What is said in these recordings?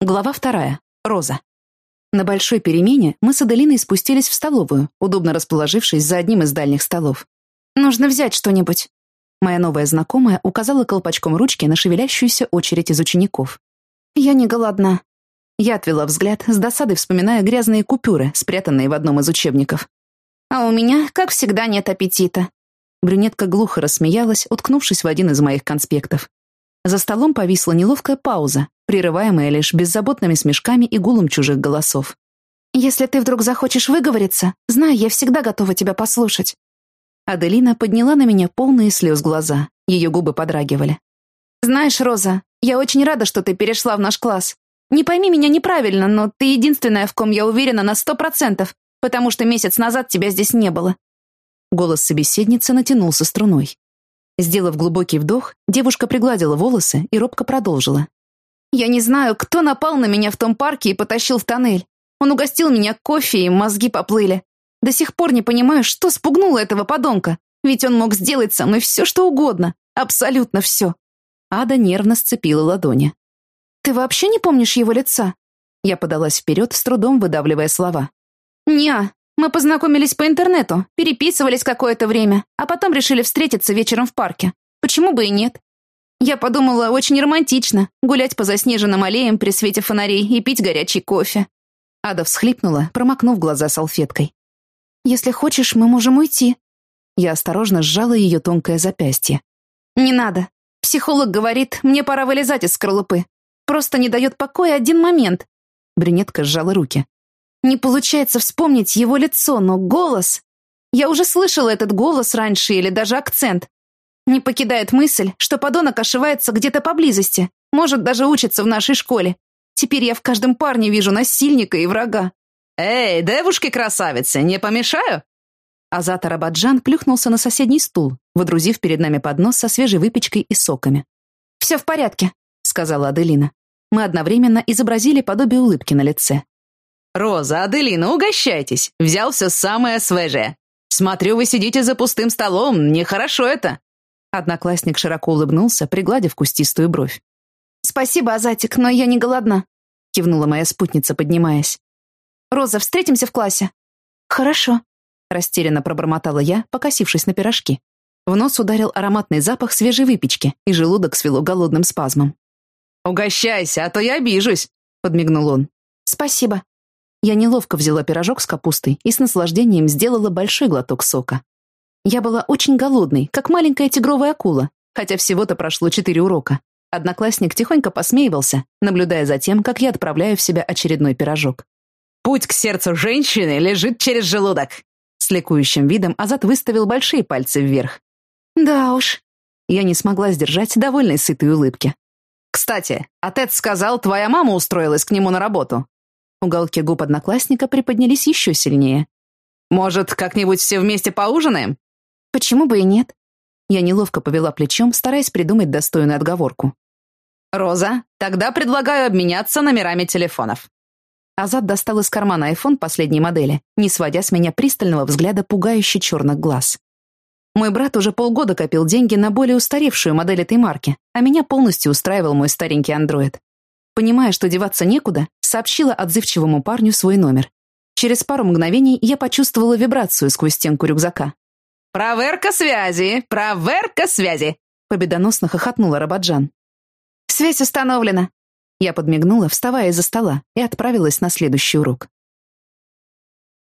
Глава вторая. Роза. На большой перемене мы с Аделиной спустились в столовую, удобно расположившись за одним из дальних столов. «Нужно взять что-нибудь». Моя новая знакомая указала колпачком ручки на шевелящуюся очередь из учеников. «Я не голодна». Я отвела взгляд, с досадой вспоминая грязные купюры, спрятанные в одном из учебников. «А у меня, как всегда, нет аппетита». Брюнетка глухо рассмеялась, уткнувшись в один из моих конспектов. За столом повисла неловкая пауза, прерываемая лишь беззаботными смешками и гулом чужих голосов. «Если ты вдруг захочешь выговориться, знай, я всегда готова тебя послушать». Аделина подняла на меня полные слез глаза. Ее губы подрагивали. «Знаешь, Роза, я очень рада, что ты перешла в наш класс. Не пойми меня неправильно, но ты единственная, в ком я уверена на сто процентов, потому что месяц назад тебя здесь не было». Голос собеседницы натянулся струной. Сделав глубокий вдох, девушка пригладила волосы и робко продолжила. «Я не знаю, кто напал на меня в том парке и потащил в тоннель. Он угостил меня кофе, и мозги поплыли. До сих пор не понимаю, что спугнуло этого подонка. Ведь он мог сделать со мной все, что угодно. Абсолютно все». Ада нервно сцепила ладони. «Ты вообще не помнишь его лица?» Я подалась вперед, с трудом выдавливая слова. «Не, мы познакомились по интернету, переписывались какое-то время, а потом решили встретиться вечером в парке. Почему бы и нет? Я подумала, очень романтично, гулять по заснеженным аллеям при свете фонарей и пить горячий кофе. Ада всхлипнула, промокнув глаза салфеткой. «Если хочешь, мы можем уйти». Я осторожно сжала ее тонкое запястье. «Не надо. Психолог говорит, мне пора вылезать из скорлупы. Просто не дает покоя один момент». Брюнетка сжала руки. Не получается вспомнить его лицо, но голос... Я уже слышала этот голос раньше или даже акцент. Не покидает мысль, что подонок ошивается где-то поблизости, может, даже учится в нашей школе. Теперь я в каждом парне вижу насильника и врага. «Эй, девушки-красавицы, не помешаю?» Азат Арабаджан плюхнулся на соседний стул, водрузив перед нами поднос со свежей выпечкой и соками. «Все в порядке», — сказала Аделина. Мы одновременно изобразили подобие улыбки на лице. «Роза, Аделина, угощайтесь. Взял все самое свежее. Смотрю, вы сидите за пустым столом. Нехорошо это». Одноклассник широко улыбнулся, пригладив кустистую бровь. «Спасибо, Азатик, но я не голодна», — кивнула моя спутница, поднимаясь. «Роза, встретимся в классе». «Хорошо», — растерянно пробормотала я, покосившись на пирожки. В нос ударил ароматный запах свежей выпечки, и желудок свело голодным спазмом. «Угощайся, а то я обижусь», — подмигнул он. «Спасибо», я неловко взяла пирожок с капустой и с наслаждением сделала большой глоток сока. Я была очень голодной, как маленькая тигровая акула, хотя всего-то прошло четыре урока. Одноклассник тихонько посмеивался, наблюдая за тем, как я отправляю в себя очередной пирожок. «Путь к сердцу женщины лежит через желудок!» С ликующим видом Азат выставил большие пальцы вверх. «Да уж». Я не смогла сдержать довольной сытой улыбки. «Кстати, отец сказал, твоя мама устроилась к нему на работу. Уголки губ одноклассника приподнялись еще сильнее. «Может, как-нибудь все вместе поужинаем?» «Почему бы и нет?» Я неловко повела плечом, стараясь придумать достойную отговорку. «Роза, тогда предлагаю обменяться номерами телефонов». Азат достал из кармана iPhone последней модели, не сводя с меня пристального взгляда пугающе черных глаз. Мой брат уже полгода копил деньги на более устаревшую модель этой марки, а меня полностью устраивал мой старенький андроид. Понимая, что деваться некуда, сообщила отзывчивому парню свой номер. Через пару мгновений я почувствовала вибрацию сквозь стенку рюкзака. «Проверка связи! Проверка связи!» Победоносно хохотнула Рабаджан. «Связь установлена!» Я подмигнула, вставая из-за стола, и отправилась на следующий урок.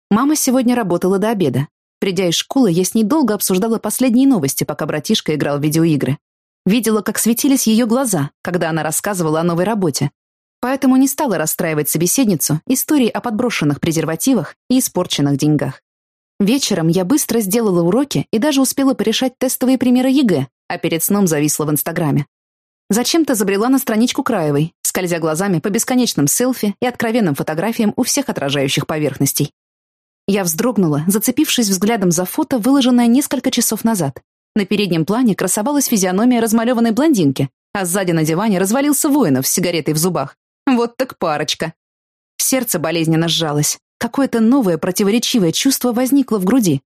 Мама сегодня работала до обеда. Придя из школы, я с ней долго обсуждала последние новости, пока братишка играл в видеоигры. Видела, как светились ее глаза, когда она рассказывала о новой работе. Поэтому не стала расстраивать собеседницу историей о подброшенных презервативах и испорченных деньгах. Вечером я быстро сделала уроки и даже успела порешать тестовые примеры ЕГЭ, а перед сном зависла в Инстаграме. Зачем-то забрела на страничку Краевой, скользя глазами по бесконечным селфи и откровенным фотографиям у всех отражающих поверхностей. Я вздрогнула, зацепившись взглядом за фото, выложенное несколько часов назад. На переднем плане красовалась физиономия размалеванной блондинки, а сзади на диване развалился воинов с сигаретой в зубах. Вот так парочка. Сердце болезненно сжалось. какое-то новое противоречивое чувство возникло в груди.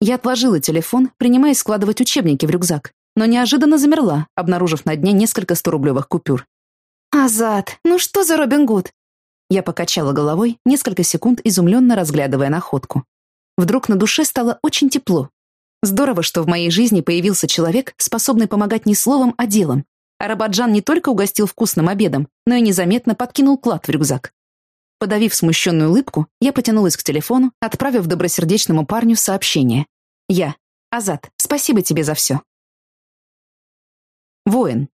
Я отложила телефон, принимаясь складывать учебники в рюкзак, но неожиданно замерла, обнаружив на дне несколько сторублевых купюр. «Азат, ну что за Робин Гуд?» Я покачала головой, несколько секунд изумленно разглядывая находку. Вдруг на душе стало очень тепло. Здорово, что в моей жизни появился человек, способный помогать не словом, а делом. Арабаджан не только угостил вкусным обедом, но и незаметно подкинул клад в рюкзак. Подавив смущенную улыбку, я потянулась к телефону, отправив добросердечному парню сообщение. «Я. Азат, спасибо тебе за все». Воин.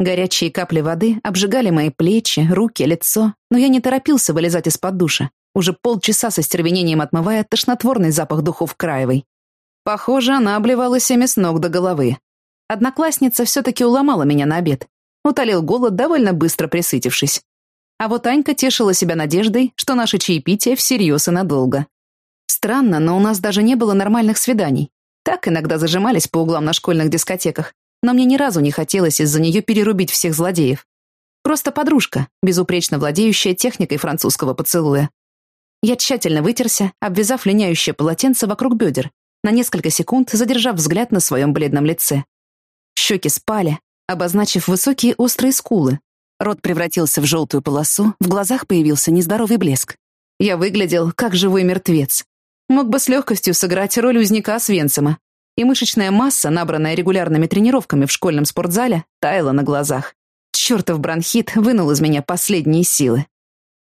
Горячие капли воды обжигали мои плечи, руки, лицо, но я не торопился вылезать из-под душа, уже полчаса со стервенением отмывая тошнотворный запах духов Краевой. Похоже, она обливалась ими с ног до головы. Одноклассница все-таки уломала меня на обед. Утолил голод, довольно быстро присытившись. А вот Анька тешила себя надеждой, что наше чаепитие всерьез и надолго. Странно, но у нас даже не было нормальных свиданий. Так иногда зажимались по углам на школьных дискотеках, но мне ни разу не хотелось из-за нее перерубить всех злодеев. Просто подружка, безупречно владеющая техникой французского поцелуя. Я тщательно вытерся, обвязав линяющее полотенце вокруг бедер, на несколько секунд задержав взгляд на своем бледном лице. Щеки спали, обозначив высокие острые скулы. Рот превратился в желтую полосу, в глазах появился нездоровый блеск. Я выглядел как живой мертвец. Мог бы с легкостью сыграть роль узника Свенцема, и мышечная масса, набранная регулярными тренировками в школьном спортзале, таяла на глазах. Чертов бронхит вынул из меня последние силы.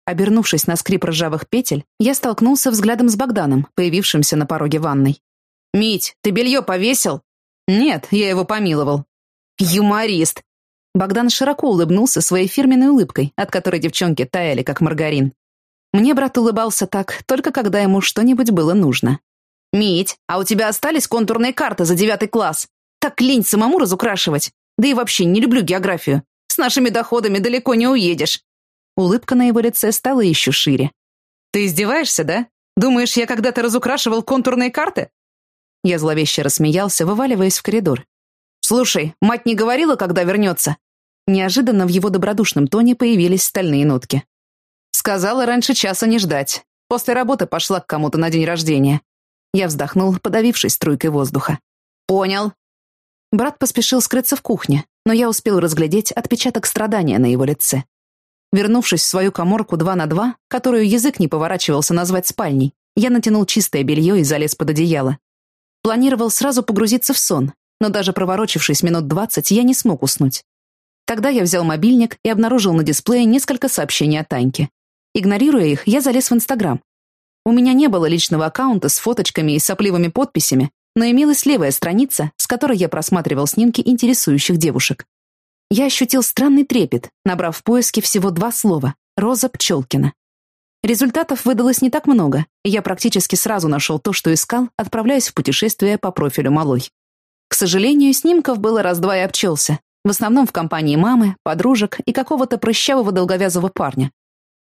Обернувшись на скрип ржавых петель, я столкнулся взглядом с Богданом, появившимся на пороге ванной. «Мить, ты белье повесил?» «Нет, я его помиловал». «Юморист!» Богдан широко улыбнулся своей фирменной улыбкой, от которой девчонки таяли, как маргарин. Мне брат улыбался так, только когда ему что-нибудь было нужно. «Мить, а у тебя остались контурные карты за девятый класс? Так лень самому разукрашивать. Да и вообще не люблю географию. С нашими доходами далеко не уедешь». Улыбка на его лице стала еще шире. «Ты издеваешься, да? Думаешь, я когда-то разукрашивал контурные карты?» Я зловеще рассмеялся, вываливаясь в коридор. «Слушай, мать не говорила, когда вернется?» Неожиданно в его добродушном тоне появились стальные нотки. «Сказала раньше часа не ждать. После работы пошла к кому-то на день рождения. Я вздохнул, подавившись струйкой воздуха. «Понял». Брат поспешил скрыться в кухне, но я успел разглядеть отпечаток страдания на его лице. Вернувшись в свою коморку два на два, которую язык не поворачивался назвать спальней, я натянул чистое белье и залез под одеяло. Планировал сразу погрузиться в сон, но даже проворочившись минут двадцать, я не смог уснуть. Тогда я взял мобильник и обнаружил на дисплее несколько сообщений от Таньки. Игнорируя их, я залез в Инстаграм. У меня не было личного аккаунта с фоточками и сопливыми подписями, но имелась левая страница, с которой я просматривал снимки интересующих девушек. Я ощутил странный трепет, набрав в поиске всего два слова «Роза Пчелкина». Результатов выдалось не так много, и я практически сразу нашел то, что искал, отправляясь в путешествие по профилю малой. К сожалению, снимков было раз-два и обчелся, в основном в компании мамы, подружек и какого-то прыщавого долговязого парня,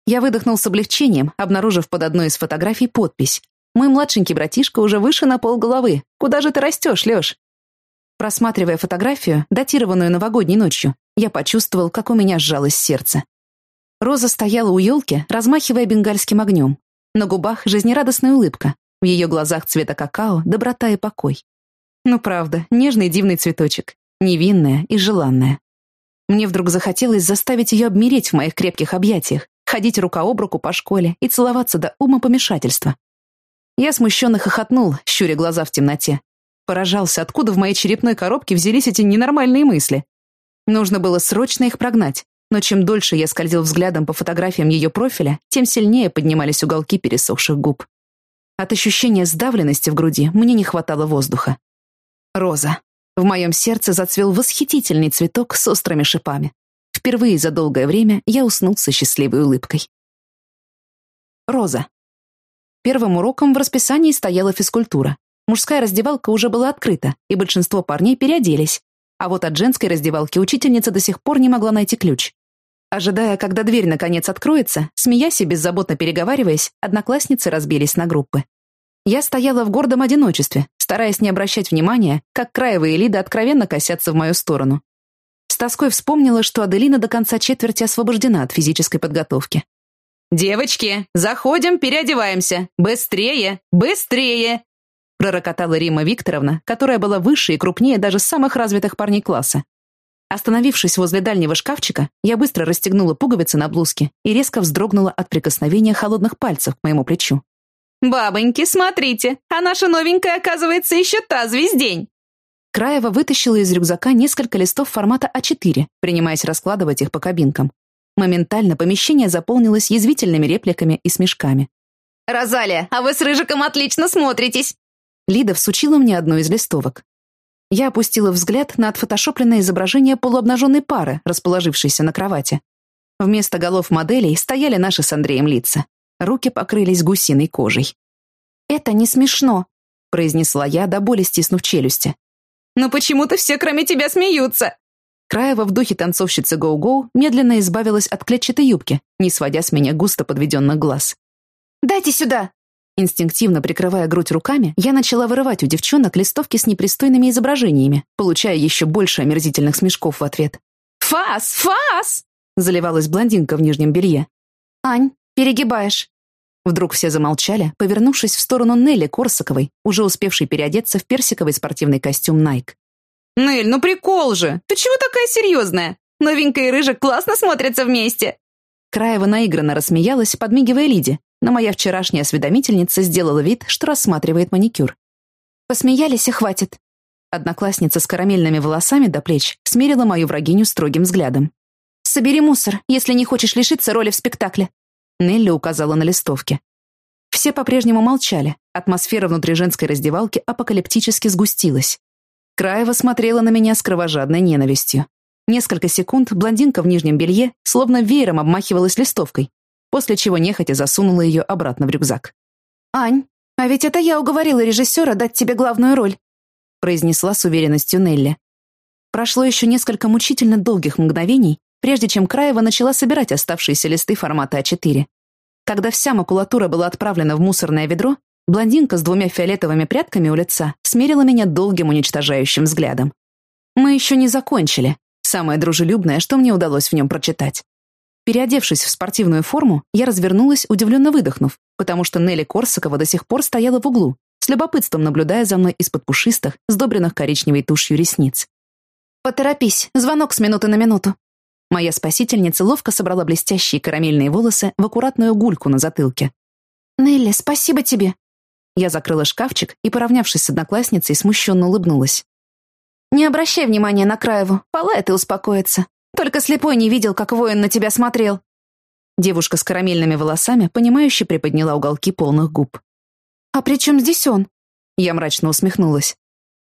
я выдохнул с облегчением, обнаружив под одной из фотографий подпись. «Мой младшенький братишка уже выше на полголовы. Куда же ты растешь, Леш?» Просматривая фотографию, датированную новогодней ночью, я почувствовал, как у меня сжалось сердце. Роза стояла у елки, размахивая бенгальским огнем. На губах жизнерадостная улыбка, в ее глазах цвета какао, доброта и покой. Ну правда, нежный дивный цветочек, невинная и желанная. Мне вдруг захотелось заставить ее обмереть в моих крепких объятиях, ходить рука об руку по школе и целоваться до ума помешательства. Я смущенно хохотнул, щуря глаза в темноте. Поражался, откуда в моей черепной коробке взялись эти ненормальные мысли. Нужно было срочно их прогнать, но чем дольше я скользил взглядом по фотографиям ее профиля, тем сильнее поднимались уголки пересохших губ. От ощущения сдавленности в груди мне не хватало воздуха. Роза. В моем сердце зацвел восхитительный цветок с острыми шипами. Впервые за долгое время я уснул со счастливой улыбкой. Роза. Первым уроком в расписании стояла физкультура. Мужская раздевалка уже была открыта, и большинство парней переоделись. А вот от женской раздевалки учительница до сих пор не могла найти ключ. Ожидая, когда дверь наконец откроется, смеясь и беззаботно переговариваясь, одноклассницы разбились на группы. Я стояла в гордом одиночестве, стараясь не обращать внимания, как краевые лиды откровенно косятся в мою сторону. С тоской вспомнила, что Аделина до конца четверти освобождена от физической подготовки. «Девочки, заходим, переодеваемся! Быстрее! Быстрее!» Пророкотала Рима Викторовна, которая была выше и крупнее даже самых развитых парней класса. Остановившись возле дальнего шкафчика, я быстро расстегнула пуговицы на блузке и резко вздрогнула от прикосновения холодных пальцев к моему плечу. «Бабоньки, смотрите, а наша новенькая, оказывается, еще та звездень!» Краева вытащила из рюкзака несколько листов формата А4, принимаясь раскладывать их по кабинкам. Моментально помещение заполнилось язвительными репликами и смешками. «Розалия, а вы с Рыжиком отлично смотритесь!» Лида всучила мне одну из листовок. Я опустила взгляд на отфотошопленное изображение полуобнаженной пары, расположившейся на кровати. Вместо голов моделей стояли наши с Андреем лица. Руки покрылись гусиной кожей. «Это не смешно», — произнесла я, до боли стиснув челюсти. «Но почему-то все, кроме тебя, смеются!» Краева в духе танцовщицы Гоу-Гоу медленно избавилась от клетчатой юбки, не сводя с меня густо подведенных глаз. «Дайте сюда!» Инстинктивно прикрывая грудь руками, я начала вырывать у девчонок листовки с непристойными изображениями, получая еще больше омерзительных смешков в ответ. «Фас! Фас!» — заливалась блондинка в нижнем белье. «Ань, перегибаешь!» Вдруг все замолчали, повернувшись в сторону Нелли Корсаковой, уже успевшей переодеться в персиковый спортивный костюм Nike. «Нель, ну прикол же! Ты чего такая серьезная? Новенькая и рыжик классно смотрятся вместе!» Краева наигранно рассмеялась, подмигивая Лиде, но моя вчерашняя осведомительница сделала вид, что рассматривает маникюр. Посмеялись и хватит. Одноклассница с карамельными волосами до плеч смерила мою врагиню строгим взглядом. «Собери мусор, если не хочешь лишиться роли в спектакле», Нелли указала на листовке. Все по-прежнему молчали, атмосфера внутри женской раздевалки апокалиптически сгустилась. Краева смотрела на меня с кровожадной ненавистью. Несколько секунд блондинка в нижнем белье словно веером обмахивалась листовкой, после чего нехотя засунула ее обратно в рюкзак. «Ань, а ведь это я уговорила режиссера дать тебе главную роль», произнесла с уверенностью Нелли. Прошло еще несколько мучительно долгих мгновений, прежде чем Краева начала собирать оставшиеся листы формата А4. Когда вся макулатура была отправлена в мусорное ведро, блондинка с двумя фиолетовыми прядками у лица смерила меня долгим уничтожающим взглядом. Мы еще не закончили. Самое дружелюбное, что мне удалось в нем прочитать. Переодевшись в спортивную форму, я развернулась, удивленно выдохнув, потому что Нелли Корсакова до сих пор стояла в углу, с любопытством наблюдая за мной из-под пушистых, сдобренных коричневой тушью ресниц. «Поторопись, звонок с минуты на минуту». Моя спасительница ловко собрала блестящие карамельные волосы в аккуратную гульку на затылке. «Нелли, спасибо тебе». Я закрыла шкафчик и, поравнявшись с одноклассницей, смущенно улыбнулась. «Не обращай внимания на Краеву, полает и успокоится. Только слепой не видел, как воин на тебя смотрел». Девушка с карамельными волосами, понимающе приподняла уголки полных губ. «А при чем здесь он?» Я мрачно усмехнулась.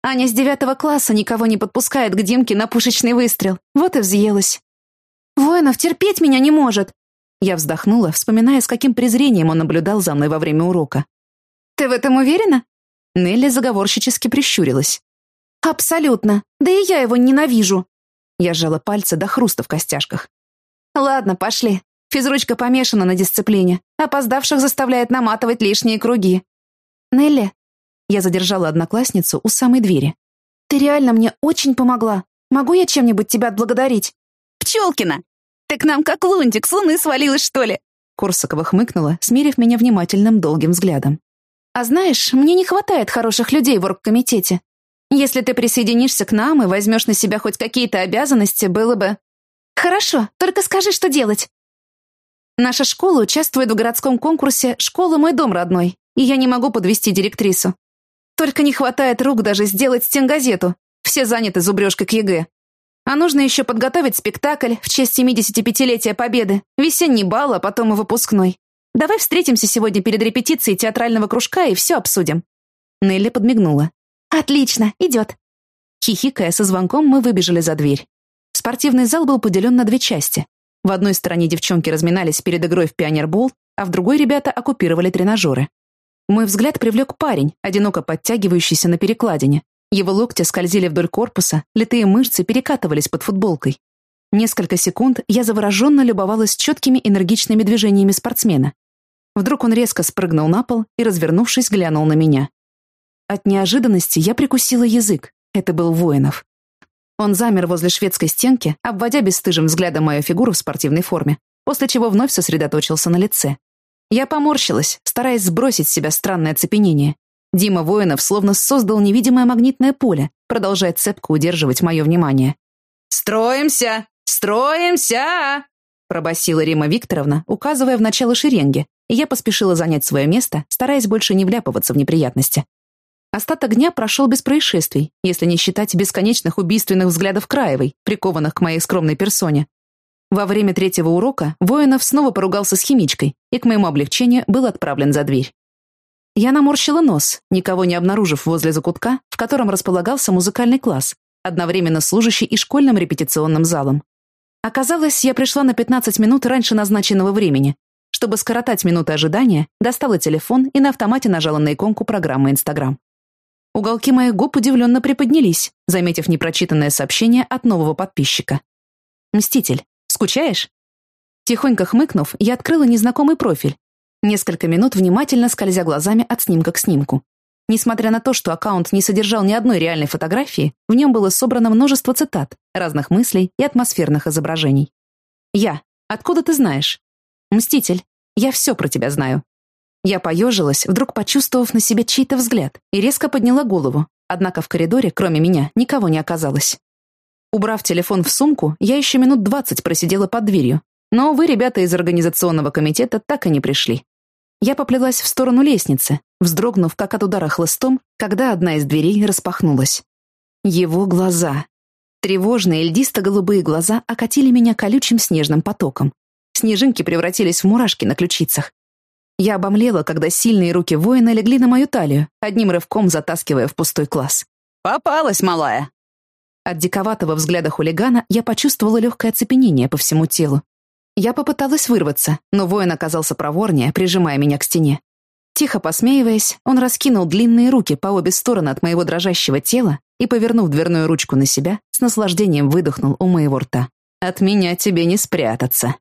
«Аня с девятого класса никого не подпускает к Димке на пушечный выстрел. Вот и взъелась». «Воинов терпеть меня не может!» Я вздохнула, вспоминая, с каким презрением он наблюдал за мной во время урока. «Ты в этом уверена?» Нелли заговорщически прищурилась. «Абсолютно. Да и я его ненавижу». Я сжала пальцы до хруста в костяшках. «Ладно, пошли. Физручка помешана на дисциплине. Опоздавших заставляет наматывать лишние круги». «Нелли?» Я задержала одноклассницу у самой двери. «Ты реально мне очень помогла. Могу я чем-нибудь тебя отблагодарить?» «Пчелкина! Ты к нам как лунтик с луны свалилась, что ли?» Корсакова хмыкнула, смерив меня внимательным долгим взглядом. «А знаешь, мне не хватает хороших людей в оргкомитете. Если ты присоединишься к нам и возьмешь на себя хоть какие-то обязанности, было бы... Хорошо, только скажи, что делать. Наша школа участвует в городском конкурсе «Школа мой дом родной», и я не могу подвести директрису. Только не хватает рук даже сделать стенгазету. Все заняты зубрежкой к ЕГЭ. А нужно еще подготовить спектакль в честь 75-летия Победы, весенний бал, а потом и выпускной. Давай встретимся сегодня перед репетицией театрального кружка и все обсудим». Нелли подмигнула. «Отлично, идет». Хихикая со звонком, мы выбежали за дверь. Спортивный зал был поделен на две части. В одной стороне девчонки разминались перед игрой в пионербол, а в другой ребята оккупировали тренажеры. Мой взгляд привлек парень, одиноко подтягивающийся на перекладине. Его локти скользили вдоль корпуса, литые мышцы перекатывались под футболкой. Несколько секунд я завороженно любовалась четкими энергичными движениями спортсмена. Вдруг он резко спрыгнул на пол и, развернувшись, глянул на меня. От неожиданности я прикусила язык. Это был Воинов. Он замер возле шведской стенки, обводя бесстыжим взглядом мою фигуру в спортивной форме, после чего вновь сосредоточился на лице. Я поморщилась, стараясь сбросить с себя странное оцепенение. Дима Воинов словно создал невидимое магнитное поле, продолжая цепко удерживать мое внимание. «Строимся! Строимся!» пробасила Рима Викторовна, указывая в начало шеренги, и я поспешила занять свое место, стараясь больше не вляпываться в неприятности. Остаток дня прошел без происшествий, если не считать бесконечных убийственных взглядов Краевой, прикованных к моей скромной персоне. Во время третьего урока Воинов снова поругался с химичкой и, к моему облегчению, был отправлен за дверь. Я наморщила нос, никого не обнаружив возле закутка, в котором располагался музыкальный класс, одновременно служащий и школьным репетиционным залом. Оказалось, я пришла на 15 минут раньше назначенного времени. Чтобы скоротать минуты ожидания, достала телефон и на автомате нажала на иконку программы Инстаграм. Уголки моих губ удивленно приподнялись, заметив непрочитанное сообщение от нового подписчика. «Мститель, скучаешь?» Тихонько хмыкнув, я открыла незнакомый профиль. Несколько минут внимательно скользя глазами от снимка к снимку. Несмотря на то, что аккаунт не содержал ни одной реальной фотографии, в нем было собрано множество цитат, разных мыслей и атмосферных изображений. «Я. Откуда ты знаешь?» «Мститель. Я все про тебя знаю. Я поежилась, вдруг почувствовав на себе чей-то взгляд, и резко подняла голову, однако в коридоре, кроме меня, никого не оказалось. Убрав телефон в сумку, я еще минут двадцать просидела под дверью, но, увы, ребята из организационного комитета так и не пришли. Я поплелась в сторону лестницы, вздрогнув, как от удара хлыстом, когда одна из дверей распахнулась. Его глаза. Тревожные льдисто-голубые глаза окатили меня колючим снежным потоком. Снежинки превратились в мурашки на ключицах. Я обомлела, когда сильные руки воина легли на мою талию, одним рывком затаскивая в пустой класс. «Попалась, малая!» От диковатого взгляда хулигана я почувствовала легкое оцепенение по всему телу. Я попыталась вырваться, но воин оказался проворнее, прижимая меня к стене. Тихо посмеиваясь, он раскинул длинные руки по обе стороны от моего дрожащего тела и, повернув дверную ручку на себя, с наслаждением выдохнул у моего рта. «От меня тебе не спрятаться».